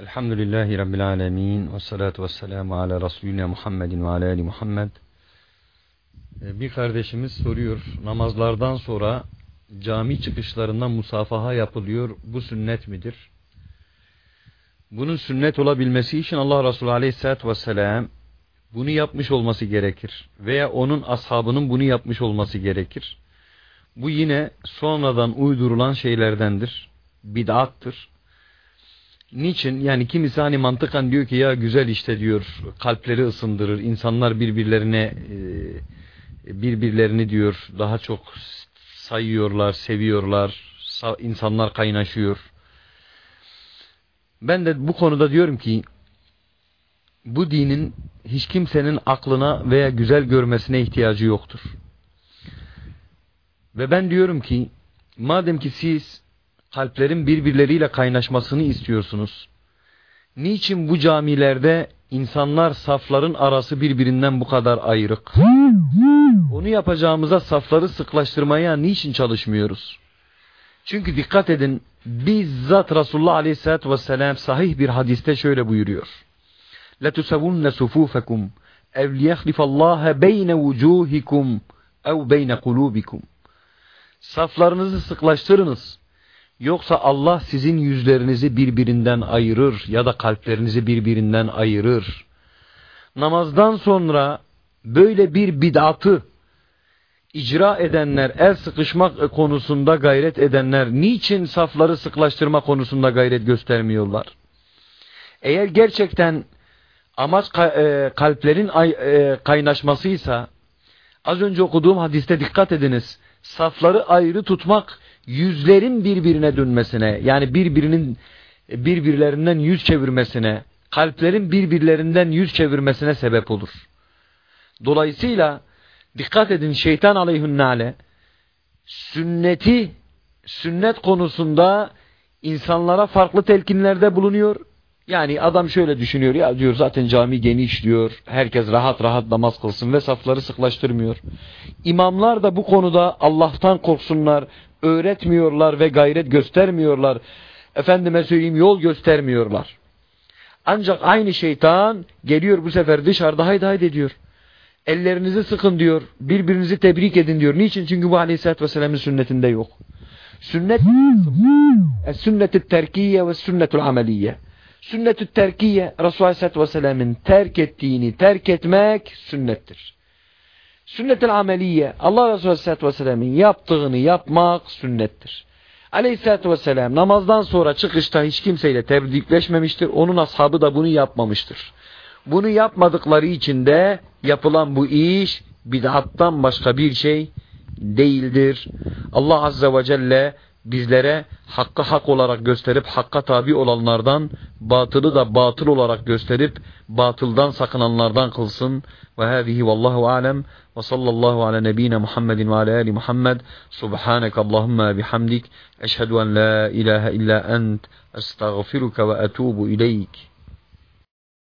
Elhamdülillahi Rabbil Alemin ve salatu ve selamu ala Resulüne Muhammedin ve ala Ali Muhammed. Ee, Bir kardeşimiz soruyor, namazlardan sonra cami çıkışlarında musafaha yapılıyor, bu sünnet midir? Bunun sünnet olabilmesi için Allah Resulü Aleyhisselatü Vesselam bunu yapmış olması gerekir. Veya onun ashabının bunu yapmış olması gerekir. Bu yine sonradan uydurulan şeylerdendir. Bid'attır. Niçin? Yani kimisi hani mantıkan diyor ki ya güzel işte diyor kalpleri ısındırır. insanlar birbirlerine birbirlerini diyor daha çok sayıyorlar, seviyorlar. insanlar kaynaşıyor. Ben de bu konuda diyorum ki bu dinin hiç kimsenin aklına veya güzel görmesine ihtiyacı yoktur. Ve ben diyorum ki madem ki siz kalplerin birbirleriyle kaynaşmasını istiyorsunuz. Niçin bu camilerde insanlar safların arası birbirinden bu kadar ayrık? Onu yapacağımıza safları sıklaştırmaya niçin çalışmıyoruz? Çünkü dikkat edin bizzat Resulullah Aleyhisselatü Vesselam sahih bir hadiste şöyle buyuruyor. لَتُسَوُنَّ سُفُوفَكُمْ اَوْ لِيَخْلِفَ اللّٰهَ بَيْنَ وُجُوهِكُمْ اَوْ بَيْنَ قُلُوبِكُمْ Saflarınızı sıklaştırınız. Yoksa Allah sizin yüzlerinizi birbirinden ayırır ya da kalplerinizi birbirinden ayırır. Namazdan sonra böyle bir bid'atı icra edenler, el sıkışmak konusunda gayret edenler niçin safları sıklaştırma konusunda gayret göstermiyorlar? Eğer gerçekten amaç kalplerin kaynaşmasıysa az önce okuduğum hadiste dikkat ediniz. Safları ayrı tutmak yüzlerin birbirine dönmesine yani birbirinin birbirlerinden yüz çevirmesine, kalplerin birbirlerinden yüz çevirmesine sebep olur. Dolayısıyla dikkat edin şeytan aleyhünnale sünneti sünnet konusunda insanlara farklı telkinlerde bulunuyor. Yani adam şöyle düşünüyor ya diyor zaten cami geniş diyor. Herkes rahat rahat namaz kılsın ve safları sıklaştırmıyor. İmamlar da bu konuda Allah'tan korksunlar, öğretmiyorlar ve gayret göstermiyorlar. Efendime söyleyeyim yol göstermiyorlar. Ancak aynı şeytan geliyor bu sefer dışarıda haydi haydi diyor. Ellerinizi sıkın diyor. Birbirinizi tebrik edin diyor. Niçin? Çünkü bu aleyhissalatü vesselamın sünnetinde yok. Sünnet sünnet-i terkiye ve sünnet-ül ameliye. Sünnet-ü terkiye Resulullah aleyhissalatü vesselamın terk ettiğini terk etmek sünnettir. Sünnet-ül ameliye Allah Resulü aleyhissalatü vesselamın yaptığını yapmak sünnettir. Aleyhissalatü vesselam namazdan sonra çıkışta hiç kimseyle tebrikleşmemiştir. Onun ashabı da bunu yapmamıştır. Bunu yapmadıkları için de yapılan bu iş bid'attan başka bir şey değildir. Allah Azze ve Celle bizlere hakkı hak olarak gösterip hakka tabi olanlardan, batılı da batıl olarak gösterip batıldan sakınanlardan kılsın. Ve hâzihi vallahu alem ve sallallahu ala nebine Muhammedin ve ala ali Muhammed. Subhaneke Allahümme bihamdik. Eşhedü en la ilahe illa ent. Estağfiruke ve etubu ileyk.